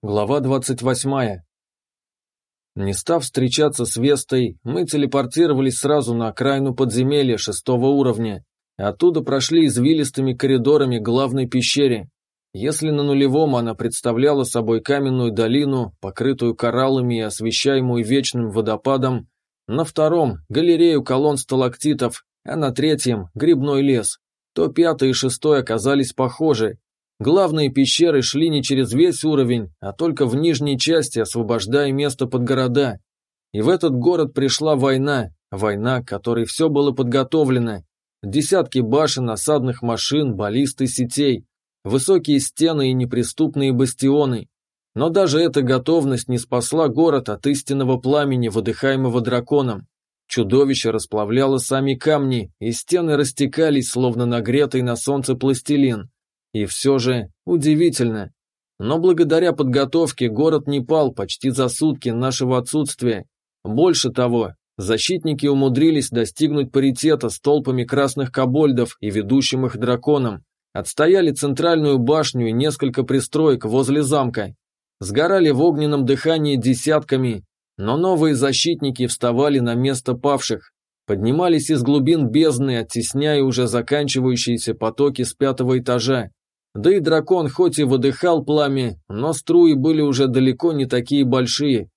Глава 28. Не став встречаться с Вестой, мы телепортировались сразу на окраину подземелья шестого уровня. Оттуда прошли извилистыми коридорами главной пещере. Если на нулевом она представляла собой каменную долину, покрытую кораллами и освещаемую вечным водопадом, на втором – галерею колонн сталактитов, а на третьем – грибной лес, то пятый и шестой оказались похожи, Главные пещеры шли не через весь уровень, а только в нижней части, освобождая место под города. И в этот город пришла война, война, которой все было подготовлено. Десятки башен, осадных машин, баллист и сетей, высокие стены и неприступные бастионы. Но даже эта готовность не спасла город от истинного пламени, выдыхаемого драконом. Чудовище расплавляло сами камни, и стены растекались, словно нагретый на солнце пластилин. И все же удивительно. Но благодаря подготовке город не пал почти за сутки нашего отсутствия. Больше того, защитники умудрились достигнуть паритета с толпами красных кобольдов и ведущим их драконом. Отстояли центральную башню и несколько пристроек возле замка. Сгорали в огненном дыхании десятками, но новые защитники вставали на место павших, поднимались из глубин бездны, оттесняя уже заканчивающиеся потоки с пятого этажа. Да и дракон хоть и выдыхал пламя, но струи были уже далеко не такие большие.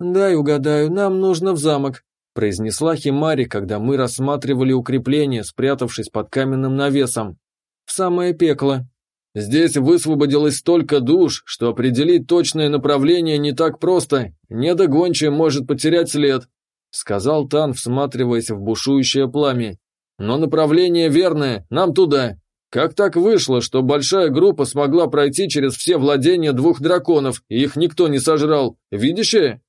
«Дай угадаю, нам нужно в замок», – произнесла Химари, когда мы рассматривали укрепление, спрятавшись под каменным навесом. «В самое пекло». «Здесь высвободилось столько душ, что определить точное направление не так просто. Недогончая может потерять след», – сказал Тан, всматриваясь в бушующее пламя. «Но направление верное, нам туда». Как так вышло, что большая группа смогла пройти через все владения двух драконов, и их никто не сожрал? Видящее?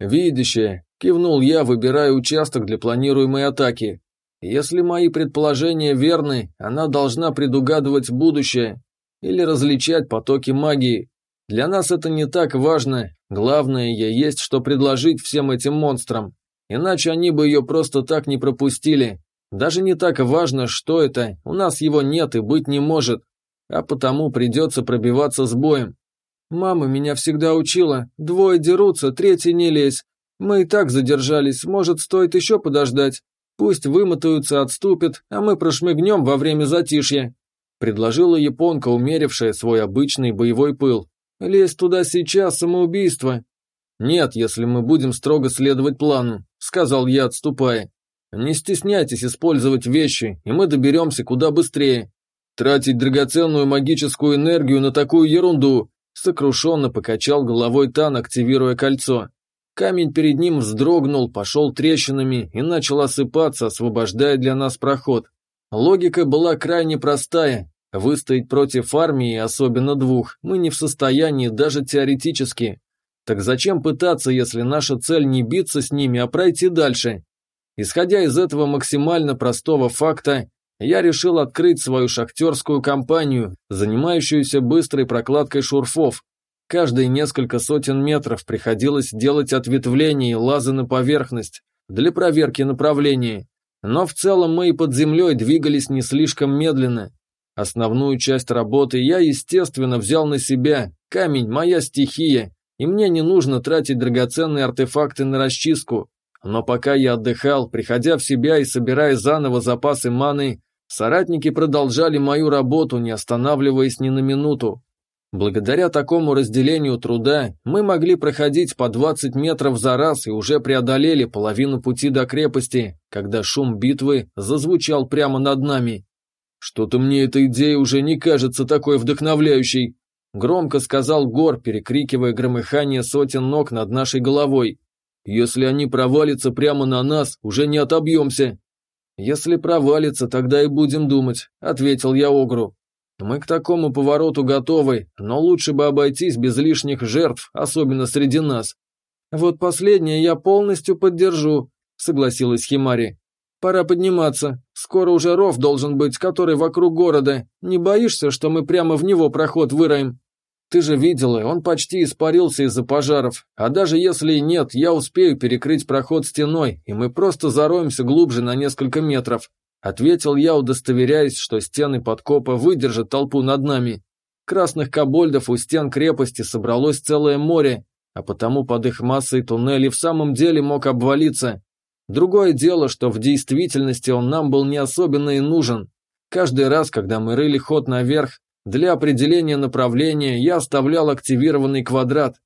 Видящее, кивнул я, выбирая участок для планируемой атаки. Если мои предположения верны, она должна предугадывать будущее или различать потоки магии. Для нас это не так важно, главное, ей есть что предложить всем этим монстрам. Иначе они бы ее просто так не пропустили, даже не так важно, что это, у нас его нет и быть не может, а потому придется пробиваться с боем. Мама меня всегда учила, двое дерутся, третий не лезь. Мы и так задержались, может, стоит еще подождать. Пусть вымотаются, отступят, а мы прошмыгнем во время затишья. Предложила японка, умерившая свой обычный боевой пыл. Лезь туда сейчас, самоубийство. Нет, если мы будем строго следовать плану, сказал я, отступая. Не стесняйтесь использовать вещи, и мы доберемся куда быстрее. Тратить драгоценную магическую энергию на такую ерунду, сокрушенно покачал головой Тан, активируя кольцо. Камень перед ним вздрогнул, пошел трещинами и начал осыпаться, освобождая для нас проход. Логика была крайне простая. Выстоять против армии, особенно двух, мы не в состоянии даже теоретически. Так зачем пытаться, если наша цель не биться с ними, а пройти дальше? Исходя из этого максимально простого факта, я решил открыть свою шахтерскую компанию, занимающуюся быстрой прокладкой шурфов. Каждые несколько сотен метров приходилось делать ответвления и лазы на поверхность для проверки направления. Но в целом мы и под землей двигались не слишком медленно. Основную часть работы я, естественно, взял на себя. Камень – моя стихия, и мне не нужно тратить драгоценные артефакты на расчистку. Но пока я отдыхал, приходя в себя и собирая заново запасы маны, соратники продолжали мою работу, не останавливаясь ни на минуту. Благодаря такому разделению труда мы могли проходить по 20 метров за раз и уже преодолели половину пути до крепости, когда шум битвы зазвучал прямо над нами. «Что-то мне эта идея уже не кажется такой вдохновляющей», громко сказал Гор, перекрикивая громыхание сотен ног над нашей головой. Если они провалятся прямо на нас, уже не отобьемся. Если провалится, тогда и будем думать, ответил я Огру. Мы к такому повороту готовы, но лучше бы обойтись без лишних жертв, особенно среди нас. Вот последнее я полностью поддержу, согласилась Химари. Пора подниматься. Скоро уже ров должен быть, который вокруг города. Не боишься, что мы прямо в него проход выроем? Ты же видела, он почти испарился из-за пожаров. А даже если и нет, я успею перекрыть проход стеной, и мы просто зароемся глубже на несколько метров. Ответил я, удостоверяясь, что стены подкопа выдержат толпу над нами. Красных кобольдов у стен крепости собралось целое море, а потому под их массой туннель в самом деле мог обвалиться. Другое дело, что в действительности он нам был не особенно и нужен. Каждый раз, когда мы рыли ход наверх, для определения направления я оставлял активированный квадрат.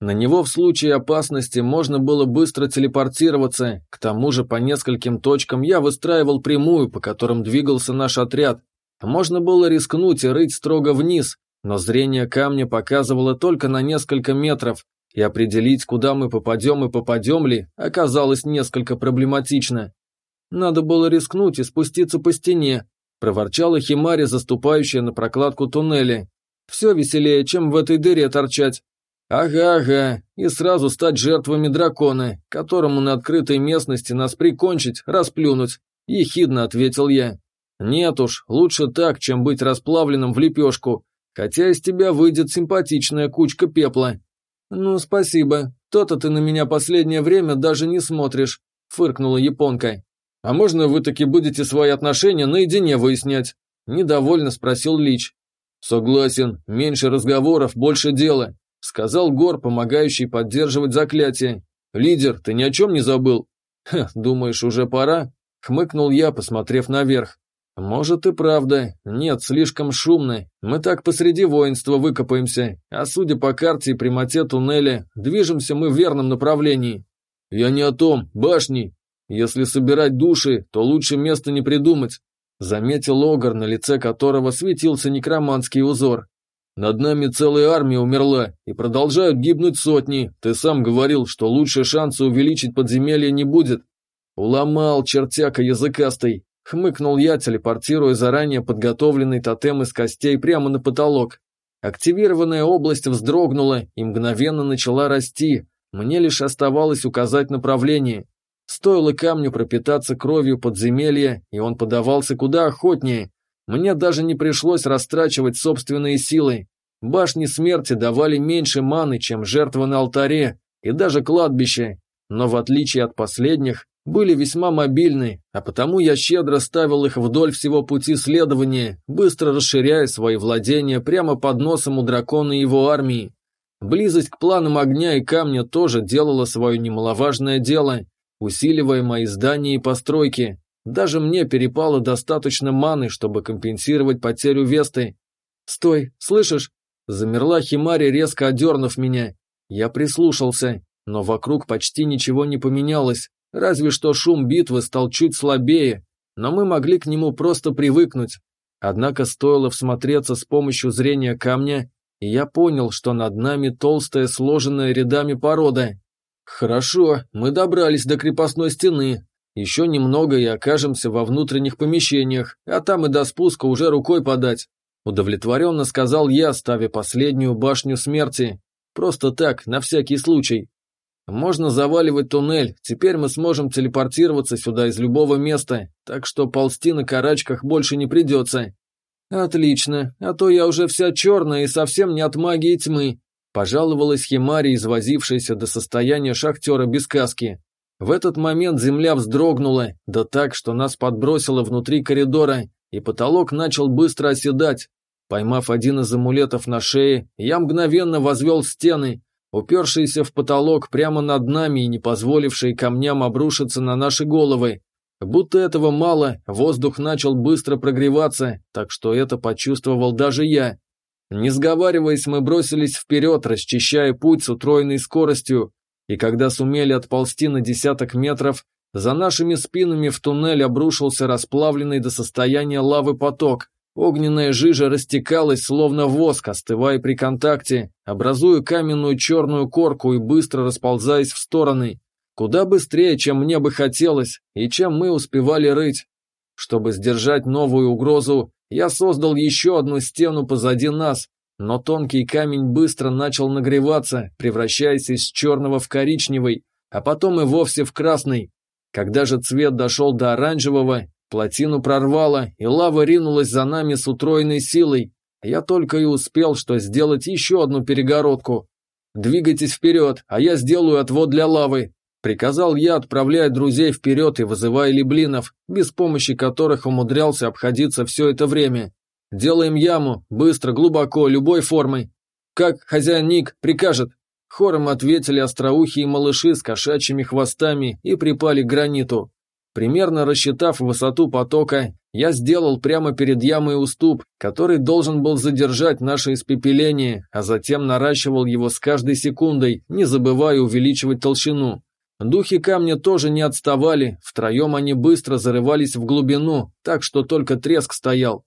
На него в случае опасности можно было быстро телепортироваться, к тому же по нескольким точкам я выстраивал прямую, по которым двигался наш отряд. Можно было рискнуть и рыть строго вниз, но зрение камня показывало только на несколько метров, и определить, куда мы попадем и попадем ли, оказалось несколько проблематично. Надо было рискнуть и спуститься по стене, проворчала Химари, заступающая на прокладку туннеля. Все веселее, чем в этой дыре торчать. Ага-ага, и сразу стать жертвами дракона, которому на открытой местности нас прикончить, расплюнуть, ехидно ответил я. Нет уж, лучше так, чем быть расплавленным в лепешку, хотя из тебя выйдет симпатичная кучка пепла. Ну, спасибо, то-то ты на меня последнее время даже не смотришь, фыркнула японка. А можно вы таки будете свои отношения наедине выяснять? Недовольно спросил Лич. Согласен, меньше разговоров, больше дела, сказал Гор, помогающий поддерживать заклятие. Лидер, ты ни о чем не забыл? Ха, думаешь, уже пора? Хмыкнул я, посмотрев наверх. «Может и правда. Нет, слишком шумно. Мы так посреди воинства выкопаемся, а судя по карте и прямоте туннеля, движемся мы в верном направлении». «Я не о том. Башни. Если собирать души, то лучше места не придумать», заметил Огар, на лице которого светился некроманский узор. «Над нами целая армия умерла, и продолжают гибнуть сотни. Ты сам говорил, что лучше шанса увеличить подземелье не будет». «Уломал, чертяка языкастый. Хмыкнул я, телепортируя заранее подготовленный тотем из костей прямо на потолок. Активированная область вздрогнула и мгновенно начала расти. Мне лишь оставалось указать направление. Стоило камню пропитаться кровью подземелья, и он подавался куда охотнее. Мне даже не пришлось растрачивать собственные силы. Башни смерти давали меньше маны, чем жертва на алтаре, и даже кладбище. Но в отличие от последних, были весьма мобильны, а потому я щедро ставил их вдоль всего пути следования, быстро расширяя свои владения прямо под носом у дракона и его армии. Близость к планам огня и камня тоже делала свое немаловажное дело, усиливая мои здания и постройки. Даже мне перепало достаточно маны, чтобы компенсировать потерю Весты. «Стой, слышишь?» Замерла Химари, резко одернув меня. Я прислушался, но вокруг почти ничего не поменялось. Разве что шум битвы стал чуть слабее, но мы могли к нему просто привыкнуть. Однако стоило всмотреться с помощью зрения камня, и я понял, что над нами толстая, сложенная рядами порода. Хорошо, мы добрались до крепостной стены. Еще немного и окажемся во внутренних помещениях, а там и до спуска уже рукой подать. Удовлетворенно сказал я, ставя последнюю башню смерти. Просто так, на всякий случай. Можно заваливать туннель, теперь мы сможем телепортироваться сюда из любого места, так что ползти на карачках больше не придется. Отлично, а то я уже вся черная и совсем не от магии тьмы, пожаловалась Химари, извозившаяся до состояния шахтера без каски. В этот момент земля вздрогнула, да так, что нас подбросило внутри коридора, и потолок начал быстро оседать. Поймав один из амулетов на шее, я мгновенно возвел стены, упершиеся в потолок прямо над нами и не позволившие камням обрушиться на наши головы. Будто этого мало, воздух начал быстро прогреваться, так что это почувствовал даже я. Не сговариваясь, мы бросились вперед, расчищая путь с утроенной скоростью, и когда сумели отползти на десяток метров, за нашими спинами в туннель обрушился расплавленный до состояния лавы поток, Огненная жижа растекалась, словно воск, остывая при контакте, образуя каменную черную корку и быстро расползаясь в стороны. Куда быстрее, чем мне бы хотелось, и чем мы успевали рыть. Чтобы сдержать новую угрозу, я создал еще одну стену позади нас, но тонкий камень быстро начал нагреваться, превращаясь из черного в коричневый, а потом и вовсе в красный. Когда же цвет дошел до оранжевого, Плотину прорвало, и лава ринулась за нами с утроенной силой. Я только и успел, что сделать еще одну перегородку. «Двигайтесь вперед, а я сделаю отвод для лавы», — приказал я, отправляя друзей вперед и вызывая либлинов, без помощи которых умудрялся обходиться все это время. Делаем яму, быстро, глубоко, любой формой. Как хозяин Ник прикажет. Хором ответили остроухие малыши с кошачьими хвостами и припали к граниту. Примерно рассчитав высоту потока, я сделал прямо перед ямой уступ, который должен был задержать наше испепеление, а затем наращивал его с каждой секундой, не забывая увеличивать толщину. Духи камня тоже не отставали, втроем они быстро зарывались в глубину, так что только треск стоял.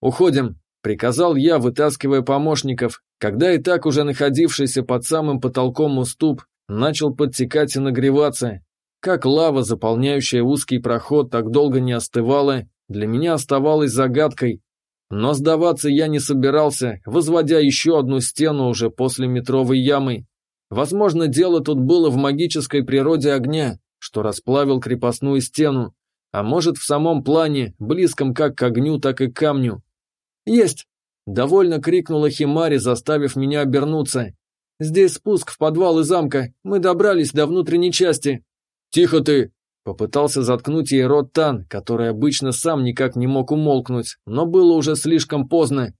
«Уходим», — приказал я, вытаскивая помощников, когда и так уже находившийся под самым потолком уступ начал подтекать и нагреваться. Как лава, заполняющая узкий проход, так долго не остывала, для меня оставалось загадкой. Но сдаваться я не собирался, возводя еще одну стену уже после метровой ямы. Возможно, дело тут было в магической природе огня, что расплавил крепостную стену, а может в самом плане, близком как к огню, так и к камню. «Есть!» – довольно крикнула Химари, заставив меня обернуться. «Здесь спуск в подвал из замка, мы добрались до внутренней части». «Тихо ты!» – попытался заткнуть ей рот Тан, который обычно сам никак не мог умолкнуть, но было уже слишком поздно.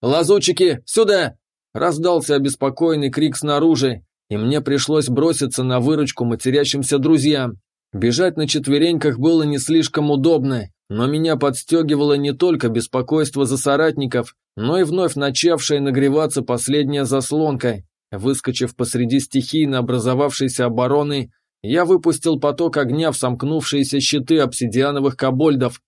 «Лазутчики, сюда!» – раздался обеспокоенный крик снаружи, и мне пришлось броситься на выручку матерящимся друзьям. Бежать на четвереньках было не слишком удобно, но меня подстегивало не только беспокойство за соратников, но и вновь начавшая нагреваться последняя заслонка. Выскочив посреди стихийно образовавшейся обороны, я выпустил поток огня в сомкнувшиеся щиты обсидиановых кобольдов.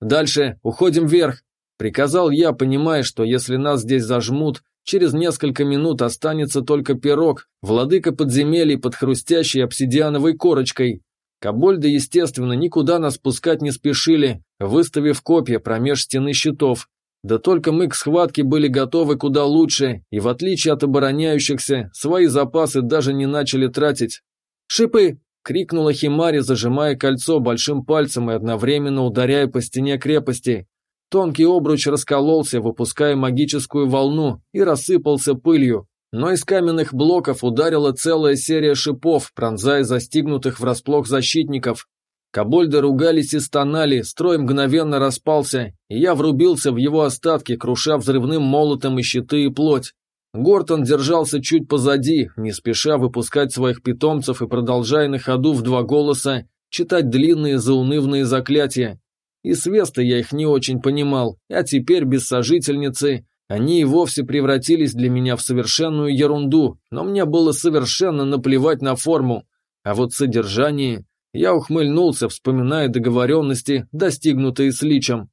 «Дальше, уходим вверх», — приказал я, понимая, что если нас здесь зажмут, Через несколько минут останется только пирог, владыка подземелий под хрустящей обсидиановой корочкой. Кобольды, естественно, никуда нас пускать не спешили, выставив копья промеж стены щитов. Да только мы к схватке были готовы куда лучше, и в отличие от обороняющихся, свои запасы даже не начали тратить. «Шипы!» — крикнула Химари, зажимая кольцо большим пальцем и одновременно ударяя по стене крепости. Тонкий обруч раскололся, выпуская магическую волну, и рассыпался пылью. Но из каменных блоков ударила целая серия шипов, пронзая застигнутых врасплох защитников. Кобольды ругались и стонали, строй мгновенно распался, и я врубился в его остатки, круша взрывным молотом и щиты и плоть. Гортон держался чуть позади, не спеша выпускать своих питомцев и продолжая на ходу в два голоса читать длинные заунывные заклятия. И с Веста я их не очень понимал, а теперь без сожительницы они и вовсе превратились для меня в совершенную ерунду, но мне было совершенно наплевать на форму. А вот содержание... Я ухмыльнулся, вспоминая договоренности, достигнутые с Личем.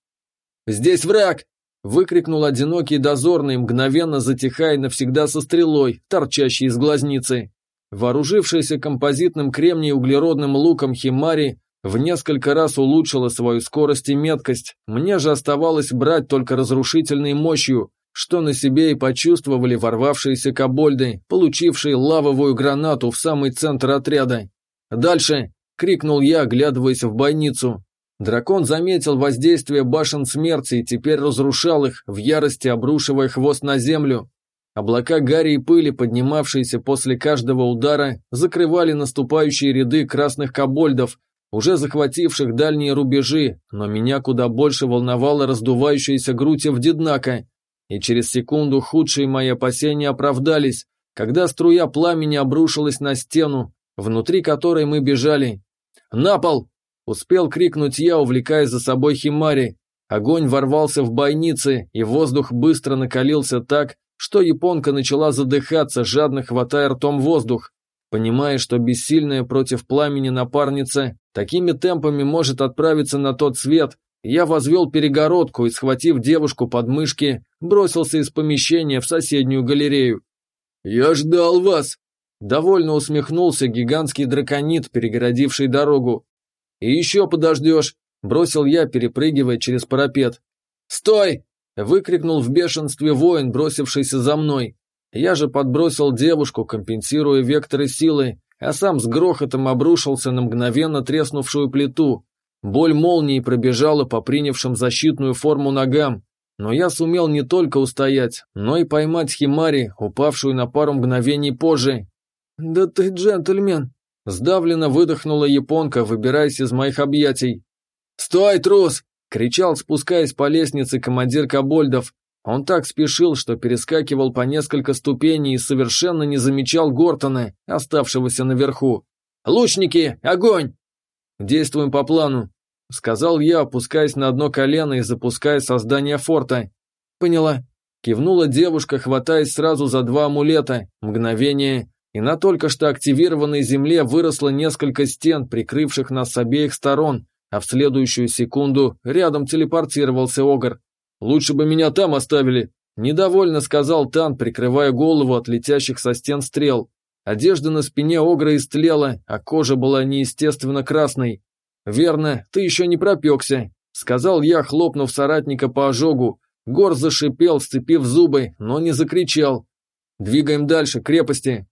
«Здесь враг!» — выкрикнул одинокий дозорный, мгновенно затихая навсегда со стрелой, торчащей из глазницы. Вооружившийся композитным кремний углеродным луком Химари в несколько раз улучшила свою скорость и меткость, мне же оставалось брать только разрушительной мощью, что на себе и почувствовали ворвавшиеся кобольды, получившие лавовую гранату в самый центр отряда. «Дальше!» — крикнул я, оглядываясь в бойницу. Дракон заметил воздействие башен смерти и теперь разрушал их, в ярости обрушивая хвост на землю. Облака гари и пыли, поднимавшиеся после каждого удара, закрывали наступающие ряды красных кобольдов, уже захвативших дальние рубежи, но меня куда больше волновала раздувающаяся грудь Евдиднака, и через секунду худшие мои опасения оправдались, когда струя пламени обрушилась на стену, внутри которой мы бежали. «На пол!» — успел крикнуть я, увлекая за собой Химари. Огонь ворвался в бойницы, и воздух быстро накалился так, что японка начала задыхаться, жадно хватая ртом воздух. Понимая, что бессильная против пламени напарница такими темпами может отправиться на тот свет, я возвел перегородку и, схватив девушку под мышки, бросился из помещения в соседнюю галерею. «Я ждал вас!» Довольно усмехнулся гигантский драконит, перегородивший дорогу. «И еще подождешь!» – бросил я, перепрыгивая через парапет. «Стой!» – выкрикнул в бешенстве воин, бросившийся за мной. Я же подбросил девушку, компенсируя векторы силы, а сам с грохотом обрушился на мгновенно треснувшую плиту. Боль молнии пробежала по принявшим защитную форму ногам, но я сумел не только устоять, но и поймать Химари, упавшую на пару мгновений позже. «Да ты джентльмен!» – сдавленно выдохнула японка, выбираясь из моих объятий. «Стой, трус!» – кричал, спускаясь по лестнице командир Кобольдов, Он так спешил, что перескакивал по несколько ступеней и совершенно не замечал Гортона, оставшегося наверху. «Лучники, огонь!» «Действуем по плану», — сказал я, опускаясь на одно колено и запуская создание форта. «Поняла», — кивнула девушка, хватаясь сразу за два амулета. Мгновение, и на только что активированной земле выросло несколько стен, прикрывших нас с обеих сторон, а в следующую секунду рядом телепортировался Огр. «Лучше бы меня там оставили», – недовольно сказал Тан, прикрывая голову от летящих со стен стрел. Одежда на спине Огра истлела, а кожа была неестественно красной. «Верно, ты еще не пропекся», – сказал я, хлопнув соратника по ожогу. Гор зашипел, сцепив зубы, но не закричал. «Двигаем дальше, крепости».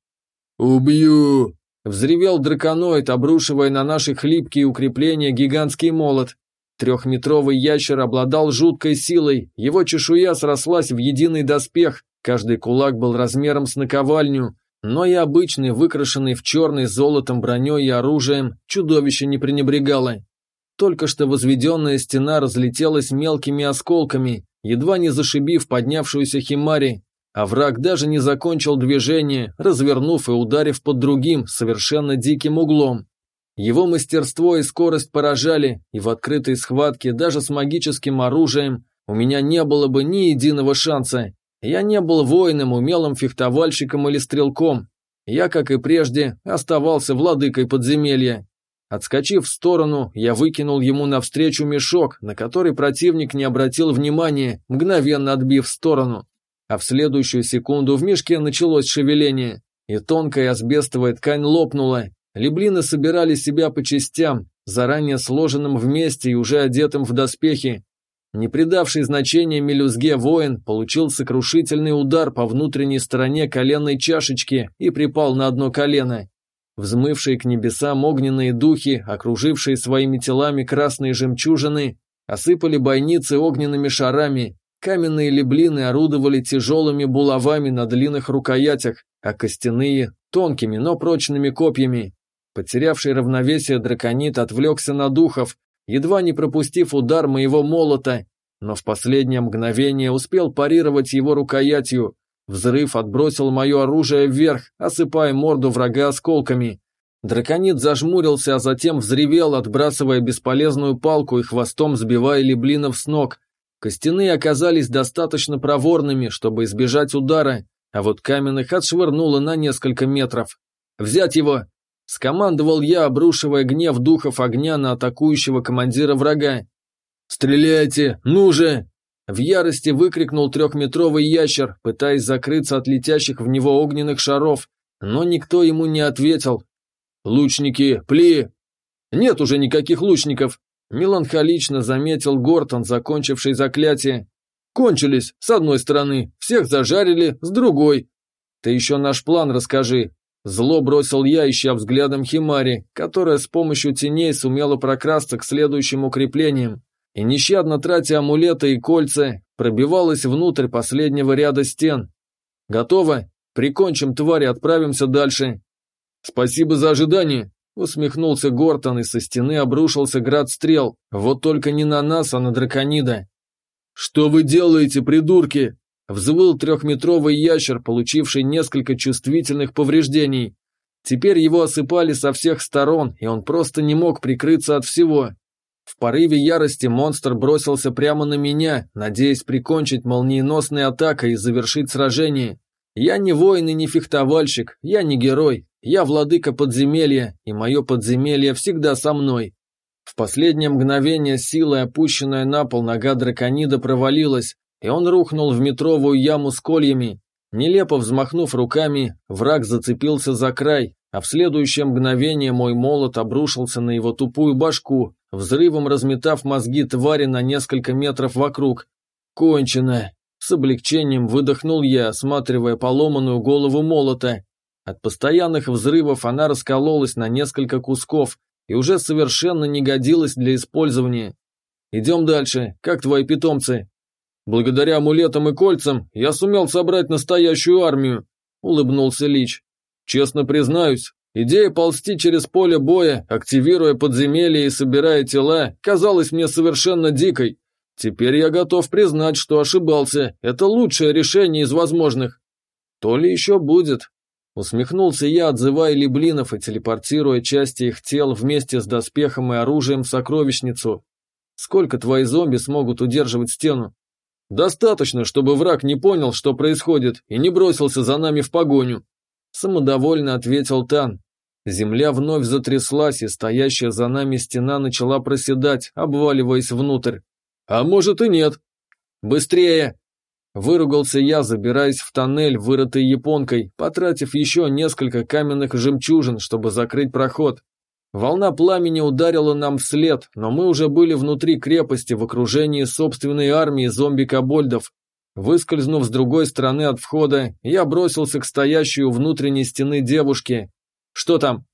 «Убью!» – взревел драконоид, обрушивая на наши хлипкие укрепления гигантский молот. Трехметровый ящер обладал жуткой силой, его чешуя срослась в единый доспех, каждый кулак был размером с наковальню, но и обычный, выкрашенный в черный золотом броней и оружием, чудовище не пренебрегало. Только что возведенная стена разлетелась мелкими осколками, едва не зашибив поднявшуюся химари, а враг даже не закончил движение, развернув и ударив под другим, совершенно диким углом. Его мастерство и скорость поражали, и в открытой схватке даже с магическим оружием у меня не было бы ни единого шанса. Я не был воином, умелым фехтовальщиком или стрелком. Я, как и прежде, оставался владыкой подземелья. Отскочив в сторону, я выкинул ему навстречу мешок, на который противник не обратил внимания, мгновенно отбив в сторону. А в следующую секунду в мешке началось шевеление, и тонкая асбестовая ткань лопнула, Леблины собирали себя по частям, заранее сложенным вместе и уже одетым в доспехи. Не придавший значения мелюзге воин получил сокрушительный удар по внутренней стороне коленной чашечки и припал на одно колено. Взмывшие к небесам огненные духи, окружившие своими телами красные жемчужины, осыпали бойницы огненными шарами, каменные леблины орудовали тяжелыми булавами на длинных рукоятях, а костяные – тонкими, но прочными копьями. Потерявший равновесие драконит отвлекся на духов, едва не пропустив удар моего молота, но в последнее мгновение успел парировать его рукоятью. Взрыв отбросил мое оружие вверх, осыпая морду врага осколками. Драконит зажмурился, а затем взревел, отбрасывая бесполезную палку и хвостом сбивая леблинов с ног. Костяные оказались достаточно проворными, чтобы избежать удара, а вот каменных отшвырнуло на несколько метров. «Взять его!» Скомандовал я, обрушивая гнев духов огня на атакующего командира врага. «Стреляйте! Ну же!» В ярости выкрикнул трехметровый ящер, пытаясь закрыться от летящих в него огненных шаров, но никто ему не ответил. «Лучники, пли!» «Нет уже никаких лучников!» Меланхолично заметил Гортон, закончивший заклятие. «Кончились, с одной стороны, всех зажарили, с другой. Ты еще наш план расскажи, Зло бросил я, ища взглядом Химари, которая с помощью теней сумела прокрасться к следующим укреплениям, и нещадно тратя амулеты и кольца, пробивалась внутрь последнего ряда стен. «Готово? Прикончим твари, отправимся дальше». «Спасибо за ожидание», — усмехнулся Гортон, и со стены обрушился град стрел, вот только не на нас, а на драконида. «Что вы делаете, придурки?» Взвыл трехметровый ящер, получивший несколько чувствительных повреждений. Теперь его осыпали со всех сторон, и он просто не мог прикрыться от всего. В порыве ярости монстр бросился прямо на меня, надеясь прикончить молниеносной атакой и завершить сражение. Я не воин и не фехтовальщик, я не герой, я владыка подземелья, и мое подземелье всегда со мной. В последнее мгновение силой опущенная на пол нога драконида провалилась, и он рухнул в метровую яму с кольями. Нелепо взмахнув руками, враг зацепился за край, а в следующее мгновение мой молот обрушился на его тупую башку, взрывом разметав мозги твари на несколько метров вокруг. «Кончено!» С облегчением выдохнул я, осматривая поломанную голову молота. От постоянных взрывов она раскололась на несколько кусков и уже совершенно не годилась для использования. «Идем дальше. Как твои питомцы?» Благодаря амулетам и кольцам я сумел собрать настоящую армию», — улыбнулся Лич. «Честно признаюсь, идея ползти через поле боя, активируя подземелья и собирая тела, казалась мне совершенно дикой. Теперь я готов признать, что ошибался. Это лучшее решение из возможных. То ли еще будет. Усмехнулся я, отзывая либлинов и телепортируя части их тел вместе с доспехом и оружием в сокровищницу. Сколько твои зомби смогут удерживать стену? Достаточно, чтобы враг не понял, что происходит, и не бросился за нами в погоню. Самодовольно ответил Тан. Земля вновь затряслась, и стоящая за нами стена начала проседать, обваливаясь внутрь. А может и нет. Быстрее! Выругался я, забираясь в тоннель, вырытый японкой, потратив еще несколько каменных жемчужин, чтобы закрыть проход. Волна пламени ударила нам вслед, но мы уже были внутри крепости в окружении собственной армии зомби-кобольдов. Выскользнув с другой стороны от входа, я бросился к стоящей у внутренней стены девушке. «Что там?»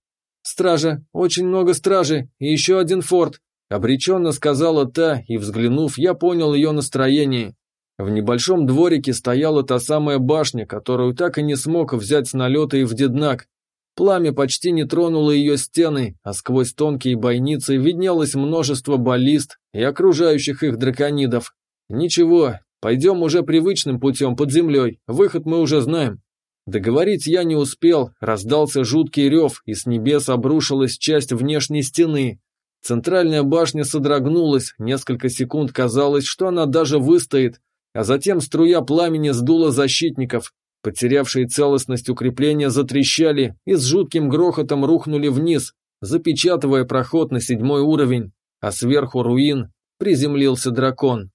«Стража, очень много стражи, и еще один форт», — обреченно сказала та, и, взглянув, я понял ее настроение. В небольшом дворике стояла та самая башня, которую так и не смог взять с налета и в Деднак. Пламя почти не тронуло ее стены, а сквозь тонкие бойницы виднелось множество баллист и окружающих их драконидов. Ничего, пойдем уже привычным путем под землей, выход мы уже знаем. Договорить я не успел, раздался жуткий рев, и с небес обрушилась часть внешней стены. Центральная башня содрогнулась, несколько секунд казалось, что она даже выстоит, а затем струя пламени сдула защитников. Потерявшие целостность укрепления затрещали и с жутким грохотом рухнули вниз, запечатывая проход на седьмой уровень, а сверху руин приземлился дракон.